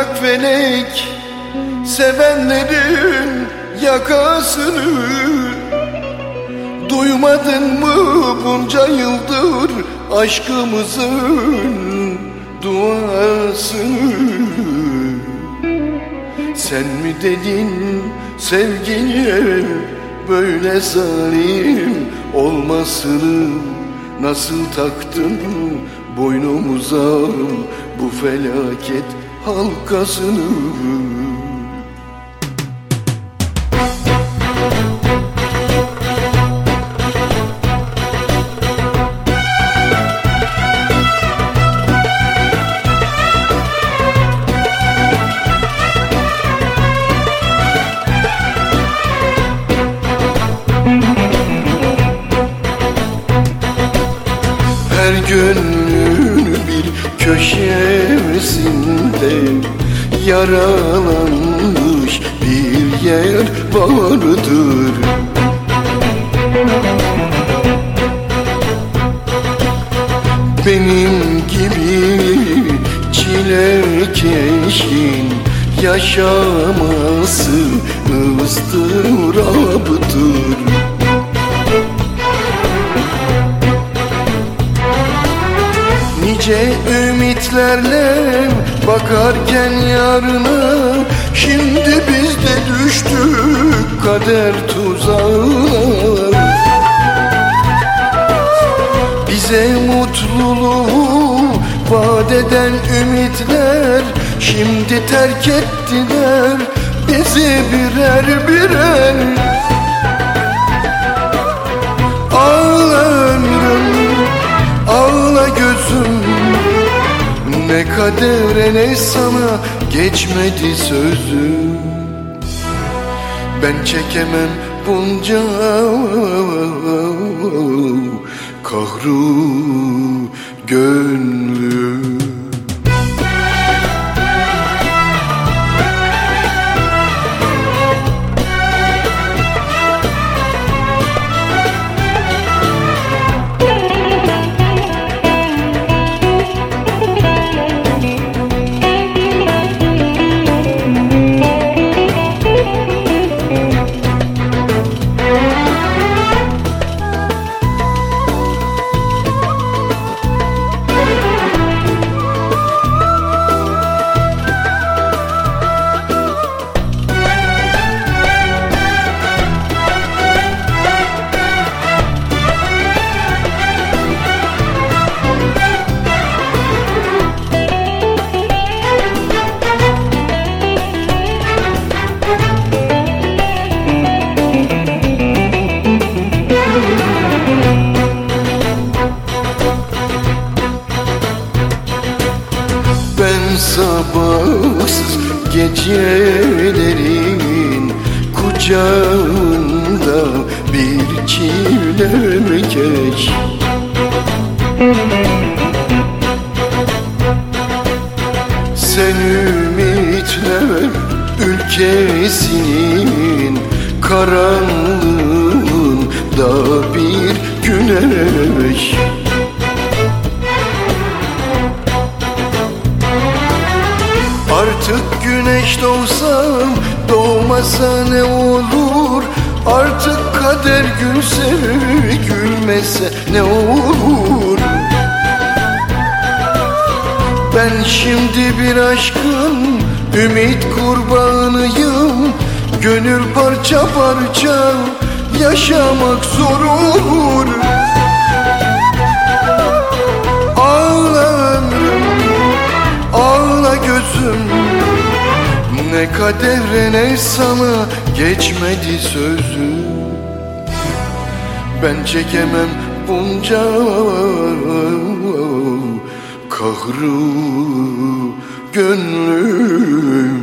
Bırak felek sevenlerin yakasını. Duymadın mı bunca yıldır aşkımızın duasını? Sen mi dedin sevgiye böyle zalim olmasını? Nasıl taktın boynumuza bu felaket halkasını. Her gönlün bir köşesinde Yaralanmış bir yer vardır. Benim gibi çilekeşin yaşaması ıstıraptır Nice ümitlerle bakarken yarına Şimdi biz de düştük kader tuzağına Bize mutluluğu vaat eden ümitler Şimdi terk ettiler. Bizi birer birer Ne kadere ne sana geçmedi sözüm Ben çekemem bunca kahru gönlüm gecelerin kucağında bir çilekeş Sen ümitler ülkesinin karanlığında bir güneş Artık güneş doğsam doğmasa ne olur? Artık kader gülse gülmese ne olur? Ben şimdi bir aşkın ümit kurbanıyım. Gönül parça parça yaşamak zor Ne kadere ne sana geçmedi sözüm Ben çekemem bunca kahru gönlüm